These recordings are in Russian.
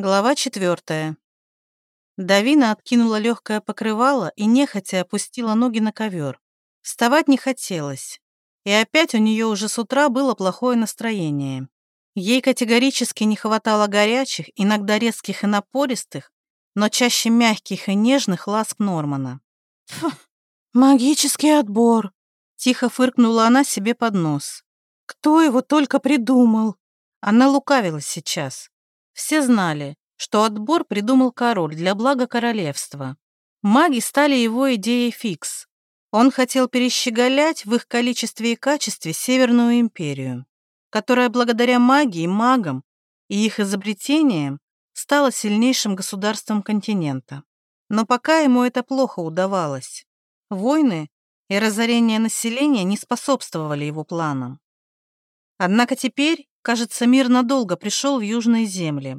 Глава четвертая. Давина откинула легкое покрывало и нехотя опустила ноги на ковер. Вставать не хотелось. И опять у нее уже с утра было плохое настроение. Ей категорически не хватало горячих, иногда резких и напористых, но чаще мягких и нежных ласк Нормана. «Фу, магический отбор!» — тихо фыркнула она себе под нос. «Кто его только придумал?» Она лукавила сейчас. Все знали, что отбор придумал король для блага королевства. Маги стали его идеей фикс. Он хотел перещеголять в их количестве и качестве Северную империю, которая благодаря магии, магам и их изобретениям стала сильнейшим государством континента. Но пока ему это плохо удавалось. Войны и разорение населения не способствовали его планам. Однако теперь Кажется, мир надолго пришел в южные земли.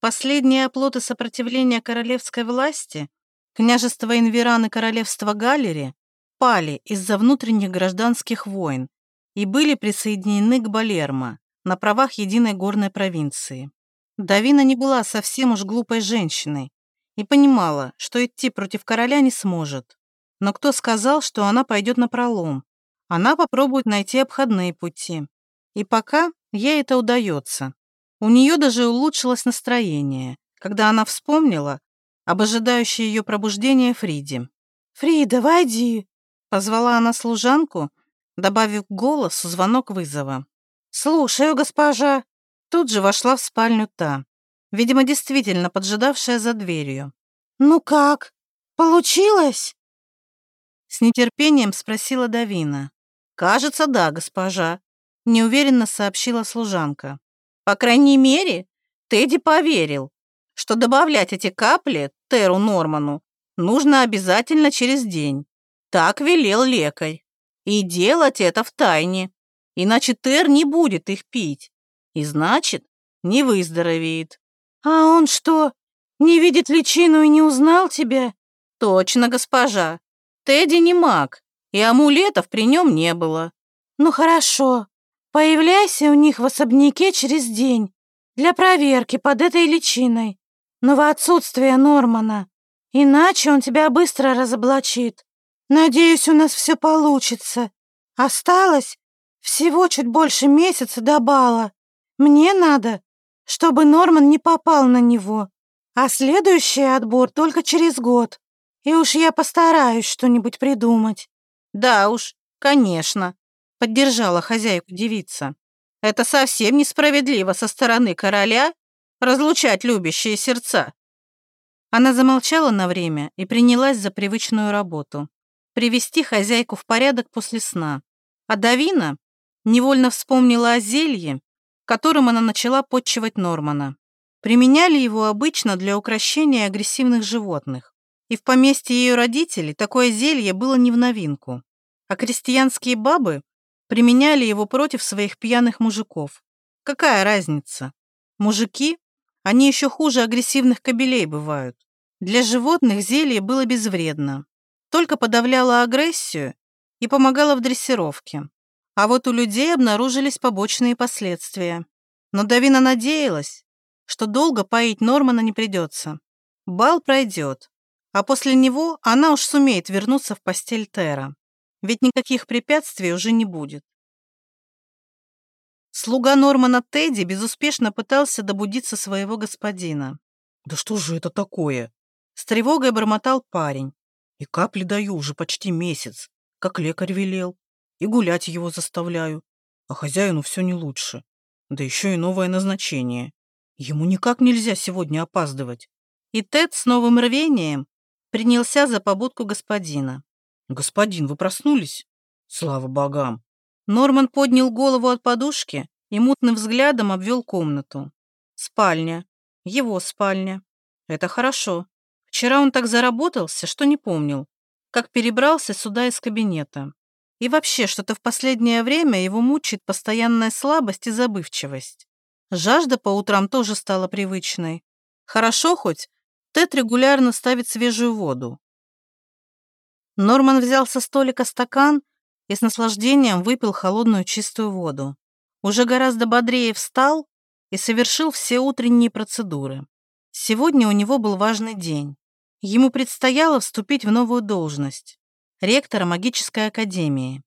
Последние оплоты сопротивления королевской власти, княжество Инверан и королевство Галлери, пали из-за внутренних гражданских войн и были присоединены к Балермо на правах единой горной провинции. Давина не была совсем уж глупой женщиной и понимала, что идти против короля не сможет. Но кто сказал, что она пойдет на пролом? Она попробует найти обходные пути. И пока Ей это удается. У нее даже улучшилось настроение, когда она вспомнила об ожидающей ее пробуждения Фриде. «Фрида, войди!» — позвала она служанку, добавив к голосу звонок вызова. «Слушаю, госпожа!» Тут же вошла в спальню та, видимо, действительно поджидавшая за дверью. «Ну как? Получилось?» С нетерпением спросила Давина. «Кажется, да, госпожа», неуверенно сообщила служанка. По крайней мере, Тедди поверил, что добавлять эти капли Теру Норману нужно обязательно через день. Так велел лекарь. И делать это в тайне, иначе Тер не будет их пить. И значит, не выздоровеет. А он что, не видит личину и не узнал тебя? Точно, госпожа. Тедди не маг, и амулетов при нем не было. Ну хорошо, Появляйся у них в особняке через день для проверки под этой личиной, но в отсутствие Нормана, иначе он тебя быстро разоблачит. Надеюсь, у нас все получится. Осталось всего чуть больше месяца до бала. Мне надо, чтобы Норман не попал на него, а следующий отбор только через год. И уж я постараюсь что-нибудь придумать. Да уж, конечно, поддержала хозяйку девица. Это совсем несправедливо со стороны короля разлучать любящие сердца. Она замолчала на время и принялась за привычную работу привести хозяйку в порядок после сна. А Давина невольно вспомнила о зелье, которым она начала подчивать Нормана. Применяли его обычно для укрощения агрессивных животных. И в поместье ее родителей такое зелье было не в новинку. А крестьянские бабы применяли его против своих пьяных мужиков. Какая разница? Мужики, они еще хуже агрессивных кобелей бывают. Для животных зелье было безвредно, только подавляло агрессию и помогало в дрессировке. А вот у людей обнаружились побочные последствия. Но Давина надеялась, что долго поить Нормана не придется. Бал пройдет, а после него она уж сумеет вернуться в постель Тера ведь никаких препятствий уже не будет. Слуга Нормана Тедди безуспешно пытался добудиться своего господина. «Да что же это такое?» С тревогой бормотал парень. «И капли даю уже почти месяц, как лекарь велел. И гулять его заставляю. А хозяину все не лучше. Да еще и новое назначение. Ему никак нельзя сегодня опаздывать». И Тед с новым рвением принялся за побудку господина. «Господин, вы проснулись?» «Слава богам!» Норман поднял голову от подушки и мутным взглядом обвел комнату. Спальня. Его спальня. Это хорошо. Вчера он так заработался, что не помнил, как перебрался сюда из кабинета. И вообще, что-то в последнее время его мучает постоянная слабость и забывчивость. Жажда по утрам тоже стала привычной. Хорошо хоть, Тед регулярно ставит свежую воду. Норман взял со столика стакан и с наслаждением выпил холодную чистую воду. Уже гораздо бодрее встал и совершил все утренние процедуры. Сегодня у него был важный день. Ему предстояло вступить в новую должность – ректора магической академии.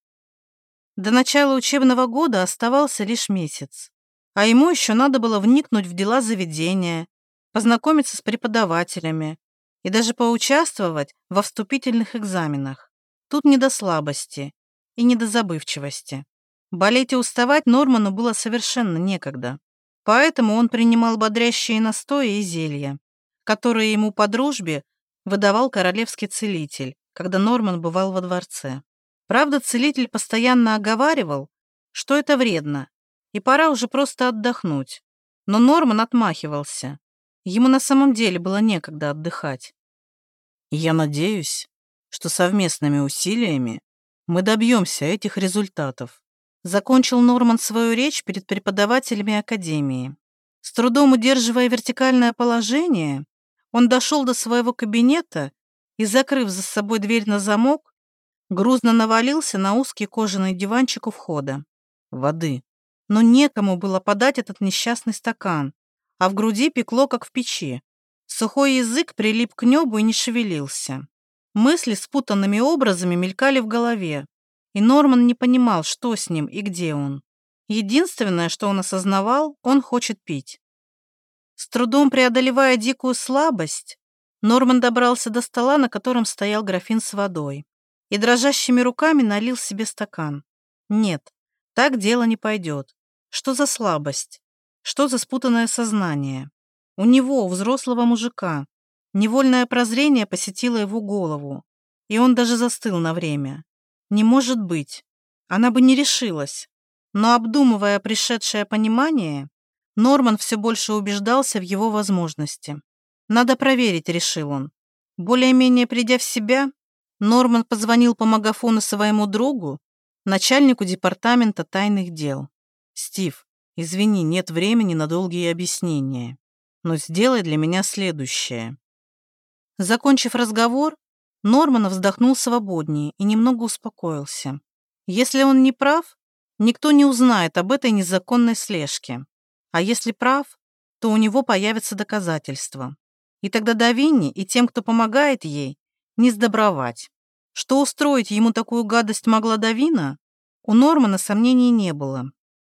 До начала учебного года оставался лишь месяц, а ему еще надо было вникнуть в дела заведения, познакомиться с преподавателями и даже поучаствовать во вступительных экзаменах. Тут не до слабости и не до забывчивости. Болеть и уставать Норману было совершенно некогда. Поэтому он принимал бодрящие настои и зелья, которые ему по дружбе выдавал королевский целитель, когда Норман бывал во дворце. Правда, целитель постоянно оговаривал, что это вредно, и пора уже просто отдохнуть. Но Норман отмахивался. Ему на самом деле было некогда отдыхать. Я надеюсь, что совместными усилиями мы добьемся этих результатов. Закончил Норман свою речь перед преподавателями Академии. С трудом удерживая вертикальное положение, он дошел до своего кабинета и, закрыв за собой дверь на замок, грузно навалился на узкий кожаный диванчик у входа. Воды. Но некому было подать этот несчастный стакан, а в груди пекло, как в печи. Сухой язык прилип к небу и не шевелился. Мысли спутанными образами мелькали в голове, и Норман не понимал, что с ним и где он. Единственное, что он осознавал, он хочет пить. С трудом преодолевая дикую слабость, Норман добрался до стола, на котором стоял графин с водой, и дрожащими руками налил себе стакан. Нет, так дело не пойдет. Что за слабость? Что за спутанное сознание? У него, у взрослого мужика, невольное прозрение посетило его голову, и он даже застыл на время. Не может быть. Она бы не решилась. Но обдумывая пришедшее понимание, Норман все больше убеждался в его возможности. «Надо проверить», — решил он. Более-менее придя в себя, Норман позвонил по магафону своему другу, начальнику департамента тайных дел. «Стив, извини, нет времени на долгие объяснения, но сделай для меня следующее». Закончив разговор, Норман вздохнул свободнее и немного успокоился. Если он не прав, никто не узнает об этой незаконной слежке. А если прав, то у него появятся доказательства. И тогда Давинни и тем, кто помогает ей, не сдобровать. Что устроить ему такую гадость могла Давина, у Нормана сомнений не было.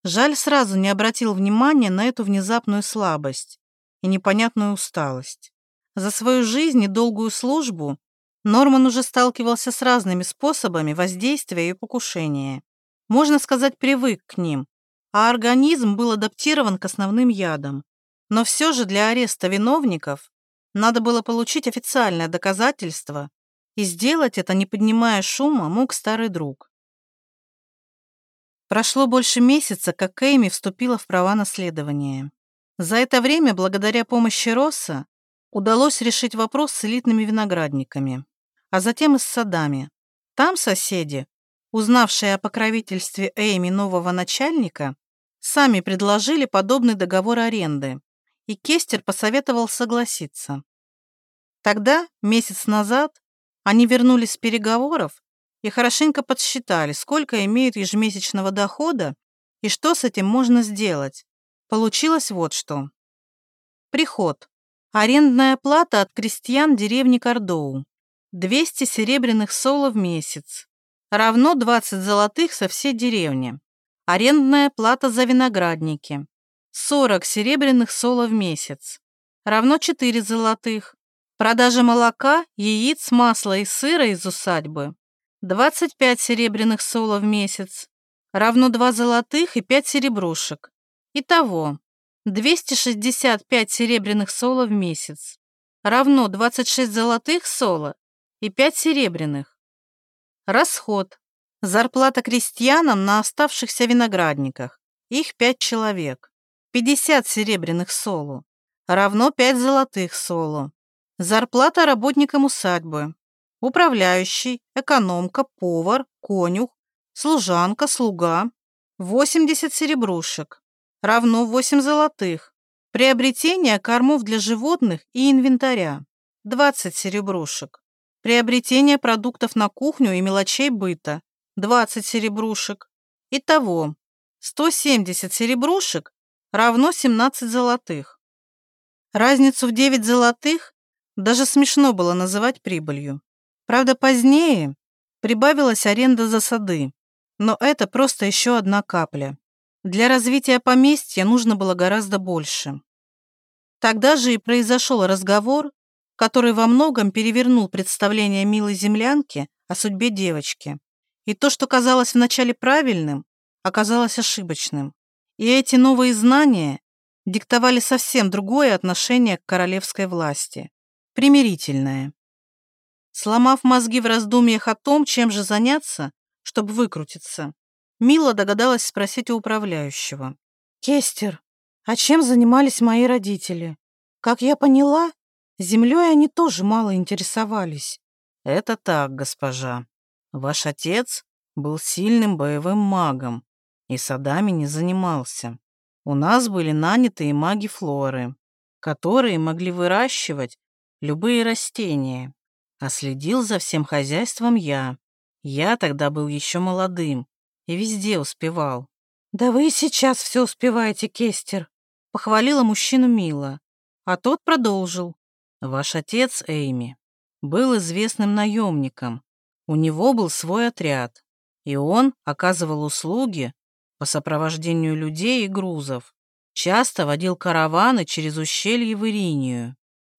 Жаль сразу не обратил внимания на эту внезапную слабость и непонятную усталость. За свою жизнь и долгую службу Норман уже сталкивался с разными способами воздействия и покушения. Можно сказать, привык к ним, а организм был адаптирован к основным ядам. Но все же для ареста виновников надо было получить официальное доказательство, и сделать это, не поднимая шума, мог старый друг. Прошло больше месяца, как Кэйми вступила в права наследования. За это время, благодаря помощи Росса, удалось решить вопрос с элитными виноградниками а затем и с садами. Там соседи, узнавшие о покровительстве Эйми нового начальника, сами предложили подобный договор аренды, и Кестер посоветовал согласиться. Тогда, месяц назад, они вернулись с переговоров и хорошенько подсчитали, сколько имеют ежемесячного дохода и что с этим можно сделать. Получилось вот что. Приход. Арендная плата от крестьян деревни Кордоу. 200 серебряных соло в месяц, равно 20 золотых со всей деревни. Арендная плата за виноградники, 40 серебряных соло в месяц, равно 4 золотых. Продажа молока, яиц, масла и сыра из усадьбы, 25 серебряных соло в месяц, равно 2 золотых и 5 серебрушек. Итого 265 серебряных соло в месяц, равно 26 золотых соло и пять серебряных. Расход. Зарплата крестьянам на оставшихся виноградниках. Их пять человек. 50 серебряных соло. Равно 5 золотых соло. Зарплата работникам усадьбы. Управляющий, экономка, повар, конюх, служанка, слуга. 80 серебрушек. Равно 8 золотых. Приобретение кормов для животных и инвентаря. 20 серебрушек. Приобретение продуктов на кухню и мелочей быта – 20 серебрушек. Итого 170 серебрушек равно 17 золотых. Разницу в девять золотых даже смешно было называть прибылью. Правда, позднее прибавилась аренда за сады, но это просто еще одна капля. Для развития поместья нужно было гораздо больше. Тогда же и произошел разговор, который во многом перевернул представление милой землянки о судьбе девочки. И то, что казалось вначале правильным, оказалось ошибочным. И эти новые знания диктовали совсем другое отношение к королевской власти. Примирительное. Сломав мозги в раздумьях о том, чем же заняться, чтобы выкрутиться, Мила догадалась спросить у управляющего. «Кестер, а чем занимались мои родители? Как я поняла, землей они тоже мало интересовались». «Это так, госпожа. Ваш отец был сильным боевым магом и садами не занимался. У нас были нанятые маги Флоры, которые могли выращивать любые растения, а следил за всем хозяйством я. Я тогда был еще молодым и везде успевал. «Да вы и сейчас все успеваете, Кестер», — похвалила мужчину Мила, а тот продолжил. «Ваш отец, Эйми, был известным наемником. У него был свой отряд, и он оказывал услуги по сопровождению людей и грузов. Часто водил караваны через ущелье в Иринию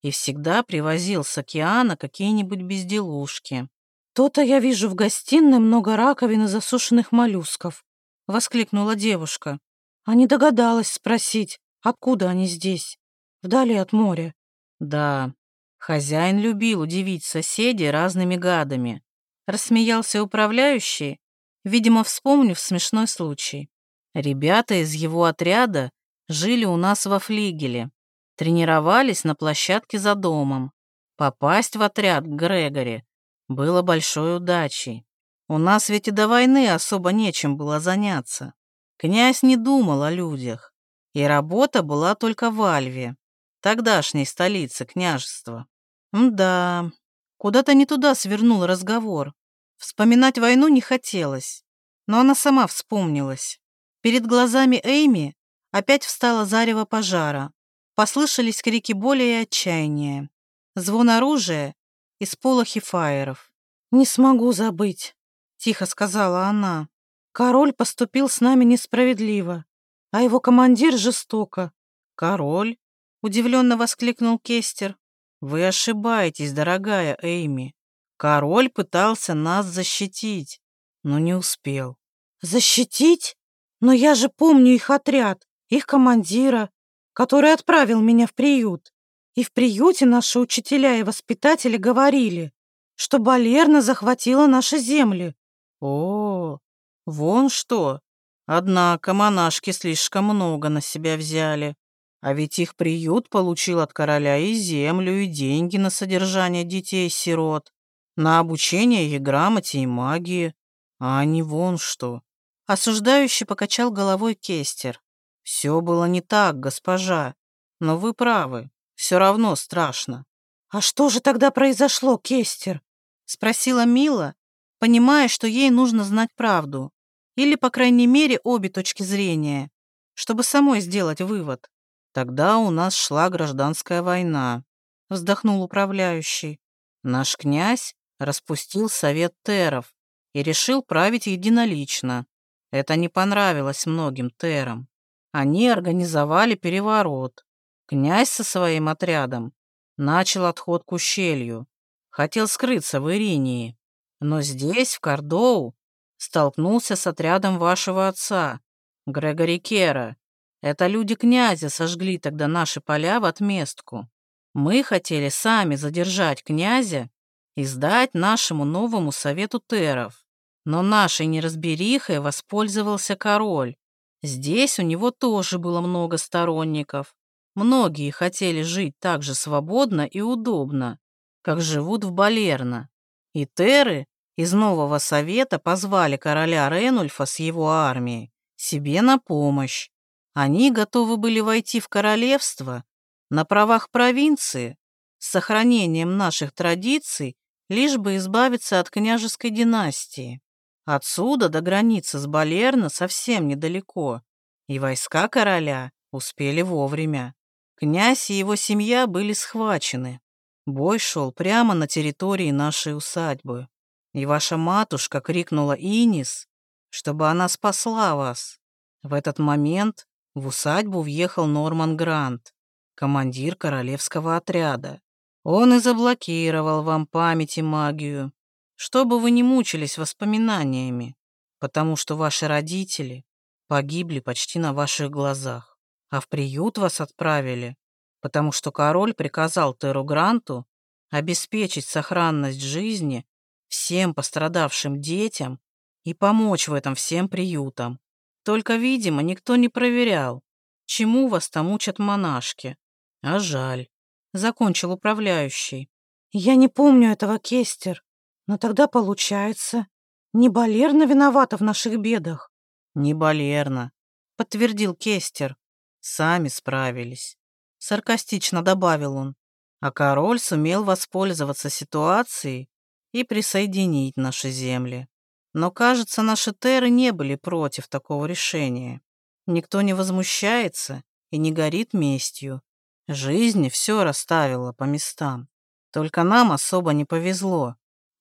и всегда привозил с океана какие-нибудь безделушки. «То-то я вижу в гостиной много раковин и засушенных моллюсков», — воскликнула девушка. А не догадалась спросить, откуда они здесь, вдали от моря. «Да, хозяин любил удивить соседей разными гадами», — рассмеялся управляющий видимо, вспомнив смешной случай. Ребята из его отряда жили у нас во флигеле, тренировались на площадке за домом. Попасть в отряд к Грегори было большой удачей. У нас ведь и до войны особо нечем было заняться. Князь не думал о людях, и работа была только в Альве, тогдашней столице княжества. Да, куда-то не туда свернул разговор. Вспоминать войну не хотелось, но она сама вспомнилась. Перед глазами Эйми опять встала зарево пожара. Послышались крики боли и отчаяния. Звон оружия и сполохи фаеров. «Не смогу забыть», — тихо сказала она. «Король поступил с нами несправедливо, а его командир жестоко». «Король?» — удивленно воскликнул Кестер. «Вы ошибаетесь, дорогая Эйми. Король пытался нас защитить, но не успел. Защитить? Но я же помню их отряд, их командира, который отправил меня в приют. И в приюте наши учителя и воспитатели говорили, что Балерна захватила наши земли. О, вон что. Однако монашки слишком много на себя взяли. А ведь их приют получил от короля и землю, и деньги на содержание детей-сирот на обучение ей грамоте и магии, а не вон что. Осуждающий покачал головой Кестер. Все было не так, госпожа, но вы правы, все равно страшно. А что же тогда произошло, Кестер? Спросила Мила, понимая, что ей нужно знать правду. Или, по крайней мере, обе точки зрения, чтобы самой сделать вывод. Тогда у нас шла гражданская война, вздохнул управляющий. Наш князь распустил совет теров и решил править единолично. Это не понравилось многим терам. Они организовали переворот. Князь со своим отрядом начал отход к ущелью. Хотел скрыться в Иринии. Но здесь, в Кордоу, столкнулся с отрядом вашего отца, Грегори Кера. Это люди князя сожгли тогда наши поля в отместку. Мы хотели сами задержать князя и сдать нашему новому совету теров. Но нашей неразберихой воспользовался король. Здесь у него тоже было много сторонников. Многие хотели жить так же свободно и удобно, как живут в Балерно. И теры из нового совета позвали короля Ренульфа с его армией себе на помощь. Они готовы были войти в королевство на правах провинции с сохранением наших традиций лишь бы избавиться от княжеской династии. Отсюда до границы с Балерно совсем недалеко, и войска короля успели вовремя. Князь и его семья были схвачены. Бой шел прямо на территории нашей усадьбы. И ваша матушка крикнула Инис, чтобы она спасла вас. В этот момент в усадьбу въехал Норман Грант, командир королевского отряда. Он и заблокировал вам память и магию, чтобы вы не мучились воспоминаниями, потому что ваши родители погибли почти на ваших глазах а в приют вас отправили, потому что король приказал Теру Гранту обеспечить сохранность жизни всем пострадавшим детям и помочь в этом всем приютам. Только, видимо, никто не проверял, чему вас там учат монашки. А жаль. Закончил управляющий. Я не помню этого, Кестер. Но тогда получается, не Балерна виновата в наших бедах. Не Балерна, подтвердил Кестер. Сами справились. Саркастично добавил он. А король сумел воспользоваться ситуацией и присоединить наши земли. Но, кажется, наши теры не были против такого решения. Никто не возмущается и не горит местью. Жизнь все расставила по местам. Только нам особо не повезло.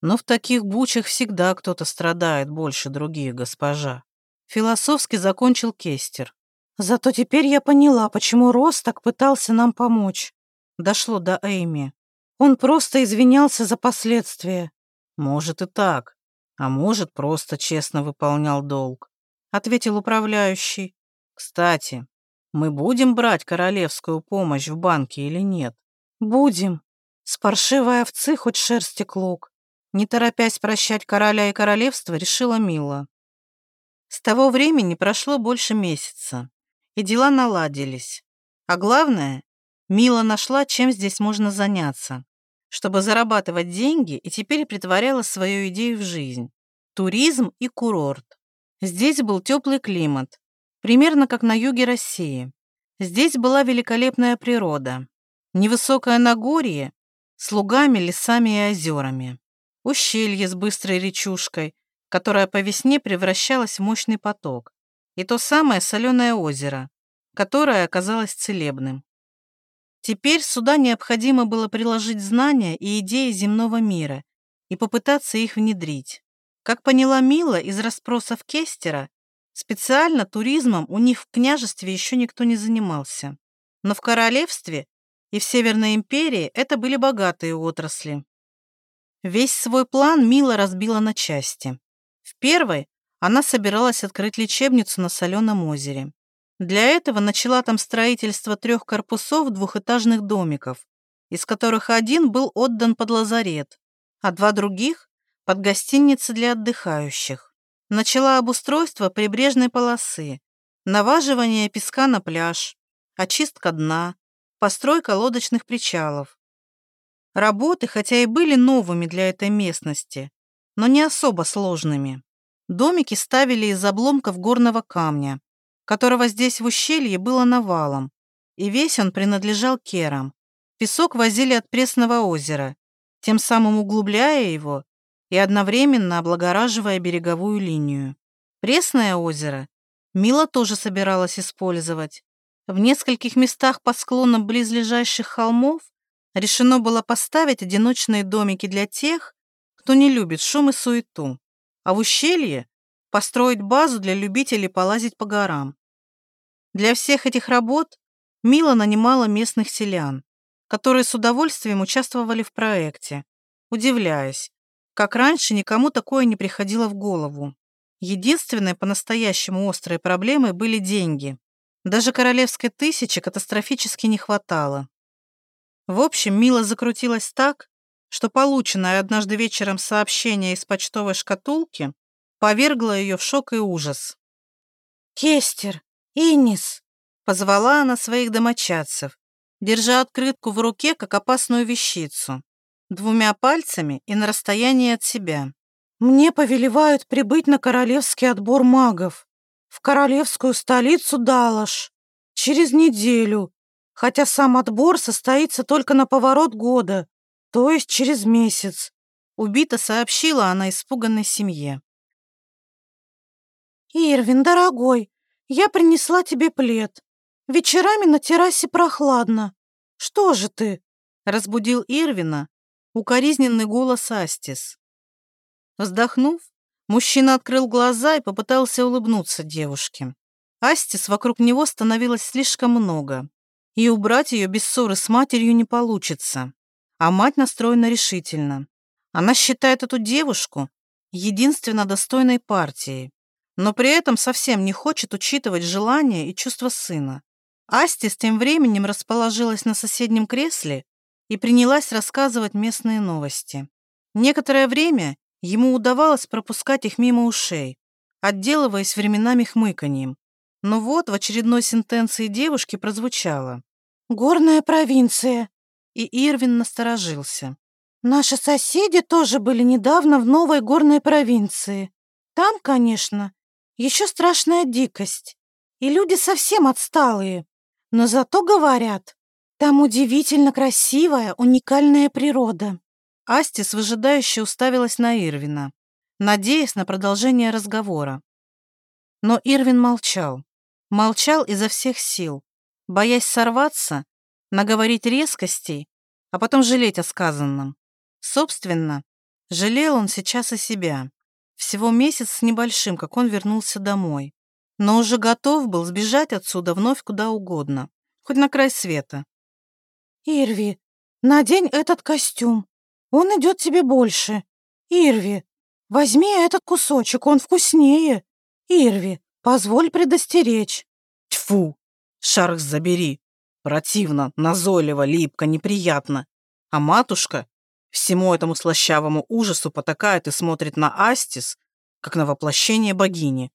Но в таких бучах всегда кто-то страдает больше других, госпожа. Философски закончил Кестер. Зато теперь я поняла, почему Рос так пытался нам помочь. Дошло до Эйми. Он просто извинялся за последствия. Может и так, а может просто честно выполнял долг, ответил управляющий. Кстати, мы будем брать королевскую помощь в банке или нет? Будем. С паршивой овцы хоть шерсти клок. Не торопясь прощать короля и королевство, решила Мила. С того времени прошло больше месяца и дела наладились. А главное, Мила нашла, чем здесь можно заняться, чтобы зарабатывать деньги и теперь притворяла свою идею в жизнь. Туризм и курорт. Здесь был теплый климат, примерно как на юге России. Здесь была великолепная природа. Невысокое Нагорье с лугами, лесами и озерами. Ущелье с быстрой речушкой, которая по весне превращалась в мощный поток и то самое соленое озеро, которое оказалось целебным. Теперь сюда необходимо было приложить знания и идеи земного мира и попытаться их внедрить. Как поняла Мила из расспросов Кестера, специально туризмом у них в княжестве еще никто не занимался. Но в королевстве и в Северной империи это были богатые отрасли. Весь свой план Мила разбила на части. В первой она собиралась открыть лечебницу на Соленом озере. Для этого начала там строительство трех корпусов двухэтажных домиков, из которых один был отдан под лазарет, а два других – под гостиницы для отдыхающих. Начала обустройство прибрежной полосы, наваживание песка на пляж, очистка дна, постройка лодочных причалов. Работы, хотя и были новыми для этой местности, но не особо сложными. Домики ставили из обломков горного камня, которого здесь в ущелье было навалом, и весь он принадлежал керам. Песок возили от Пресного озера, тем самым углубляя его и одновременно облагораживая береговую линию. Пресное озеро Мила тоже собиралась использовать. В нескольких местах по склонам близлежащих холмов решено было поставить одиночные домики для тех, кто не любит шум и суету а в ущелье построить базу для любителей полазить по горам. Для всех этих работ Мила нанимала местных селян, которые с удовольствием участвовали в проекте, удивляясь, как раньше никому такое не приходило в голову. Единственной по-настоящему острой проблемой были деньги. Даже королевской тысячи катастрофически не хватало. В общем, Мила закрутилась так, что полученное однажды вечером сообщение из почтовой шкатулки повергло ее в шок и ужас. «Кестер! Инис!» — позвала она своих домочадцев, держа открытку в руке, как опасную вещицу, двумя пальцами и на расстоянии от себя. «Мне повелевают прибыть на королевский отбор магов, в королевскую столицу Далаш, через неделю, хотя сам отбор состоится только на поворот года, то есть через месяц. Убито сообщила она испуганной семье. «Ирвин, дорогой, я принесла тебе плед. Вечерами на террасе прохладно. Что же ты?» Разбудил Ирвина укоризненный голос Астис. Вздохнув, мужчина открыл глаза и попытался улыбнуться девушке. Астис вокруг него становилось слишком много, и убрать ее без ссоры с матерью не получится. А мать настроена решительно. Она считает эту девушку единственно достойной партией, но при этом совсем не хочет учитывать желания и чувства сына. Астис тем временем расположилась на соседнем кресле и принялась рассказывать местные новости. Некоторое время ему удавалось пропускать их мимо ушей, отделываясь временами хмыканьем. Но вот в очередной сентенции девушки прозвучало «Горная провинция», и Ирвин насторожился. «Наши соседи тоже были недавно в новой горной провинции. Там, конечно, еще страшная дикость, и люди совсем отсталые. Но зато говорят, там удивительно красивая, уникальная природа». Астис выжидающе уставилась на Ирвина, надеясь на продолжение разговора. Но Ирвин молчал. Молчал изо всех сил, боясь сорваться, наговорить резкостей, а потом жалеть о сказанном. Собственно, жалел он сейчас и себя. Всего месяц с небольшим, как он вернулся домой. Но уже готов был сбежать отсюда вновь куда угодно, хоть на край света. «Ирви, надень этот костюм. Он идет тебе больше. Ирви, возьми этот кусочек, он вкуснее. Ирви, Позволь предостеречь. Тьфу! Шарх забери. Противно, назойливо, липко, неприятно. А матушка всему этому слащавому ужасу потакает и смотрит на Астис, как на воплощение богини.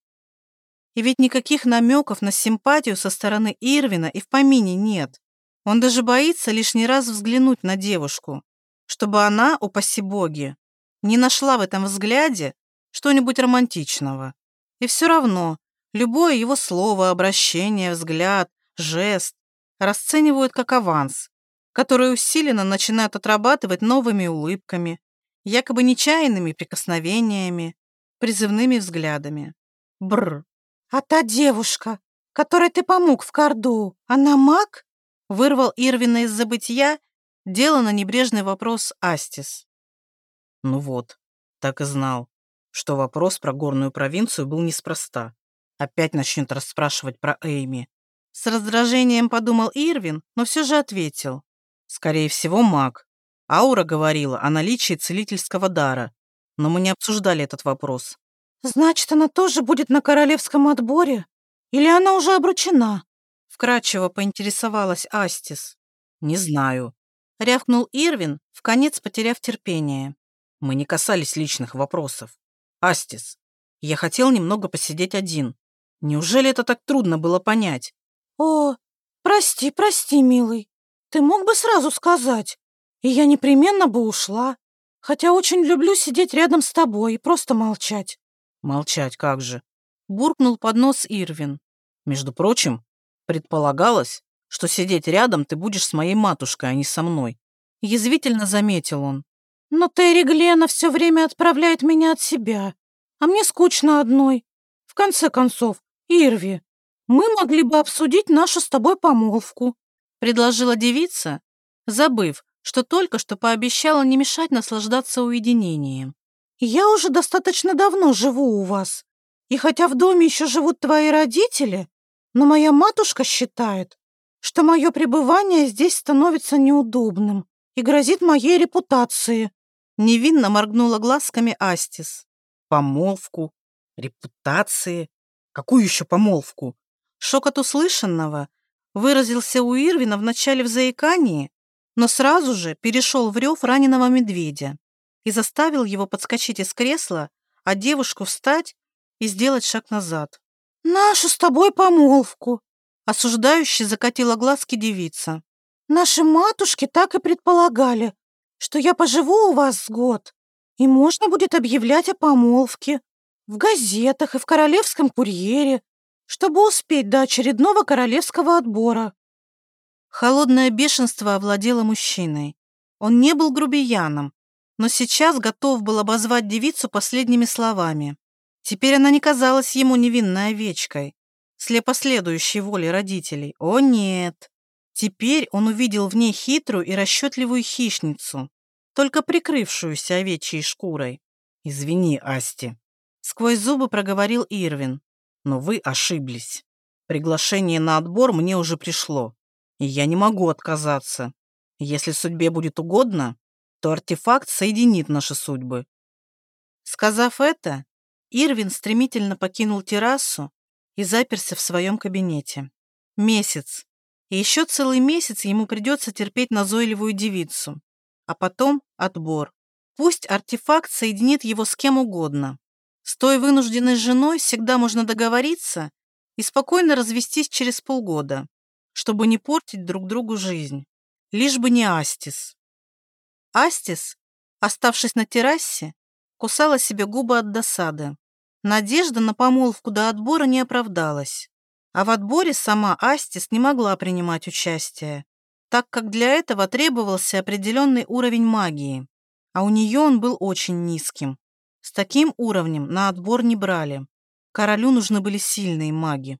И ведь никаких намеков на симпатию со стороны Ирвина и в помине нет. Он даже боится лишний раз взглянуть на девушку, чтобы она, упаси боги, не нашла в этом взгляде что-нибудь романтичного. И все равно Любое его слово, обращение, взгляд, жест расценивают как аванс, который усиленно начинают отрабатывать новыми улыбками, якобы нечаянными прикосновениями, призывными взглядами. Бр. «А та девушка, которой ты помог в Корду, она маг?» Вырвал Ирвина из забытия, дело на небрежный вопрос Астис. Ну вот, так и знал, что вопрос про горную провинцию был неспроста. Опять начнет расспрашивать про Эйми. С раздражением подумал Ирвин, но все же ответил. Скорее всего, маг. Аура говорила о наличии целительского дара, но мы не обсуждали этот вопрос. «Значит, она тоже будет на королевском отборе? Или она уже обручена?» Вкратчиво поинтересовалась Астис. «Не знаю», — рявкнул Ирвин, в конец потеряв терпение. «Мы не касались личных вопросов. Астис, я хотел немного посидеть один, Неужели это так трудно было понять? О, прости, прости, милый. Ты мог бы сразу сказать, и я непременно бы ушла. Хотя очень люблю сидеть рядом с тобой и просто молчать. Молчать как же? Буркнул под нос Ирвин. Между прочим, предполагалось, что сидеть рядом ты будешь с моей матушкой, а не со мной. Язвительно заметил он. Но Терри Глена все время отправляет меня от себя, а мне скучно одной. В конце концов, «Ирви, мы могли бы обсудить нашу с тобой помолвку», предложила девица, забыв, что только что пообещала не мешать наслаждаться уединением. «Я уже достаточно давно живу у вас, и хотя в доме еще живут твои родители, но моя матушка считает, что мое пребывание здесь становится неудобным и грозит моей репутации». Невинно моргнула глазками Астис. «Помолвку? Репутации?» Какую еще помолвку? Шок от услышанного выразился у Ирвина в начале в заикании, но сразу же перешел в рев раненого медведя и заставил его подскочить из кресла, а девушку встать и сделать шаг назад. «Нашу с тобой помолвку!» Осуждающе закатила глазки девица. «Наши матушки так и предполагали, что я поживу у вас год, и можно будет объявлять о помолвке в газетах и в королевском курьере, чтобы успеть до очередного королевского отбора. Холодное бешенство овладело мужчиной. Он не был грубияном, но сейчас готов был обозвать девицу последними словами. Теперь она не казалась ему невинной овечкой. слепоследующей воле родителей. О нет! Теперь он увидел в ней хитрую и расчетливую хищницу, только прикрывшуюся овечьей шкурой. «Извини, Асти», — сквозь зубы проговорил Ирвин. «Но вы ошиблись. Приглашение на отбор мне уже пришло, и я не могу отказаться. Если судьбе будет угодно, то артефакт соединит наши судьбы». Сказав это, Ирвин стремительно покинул террасу и заперся в своем кабинете. Месяц. И еще целый месяц ему придется терпеть назойливую девицу. А потом отбор. Пусть артефакт соединит его с кем угодно. С той вынужденной женой всегда можно договориться и спокойно развестись через полгода, чтобы не портить друг другу жизнь. Лишь бы не Астис. Астис, оставшись на террасе, кусала себе губы от досады. Надежда на помолвку до отбора не оправдалась. А в отборе сама Астис не могла принимать участие, так как для этого требовался определенный уровень магии, а у нее он был очень низким. С таким уровнем на отбор не брали. Королю нужны были сильные маги.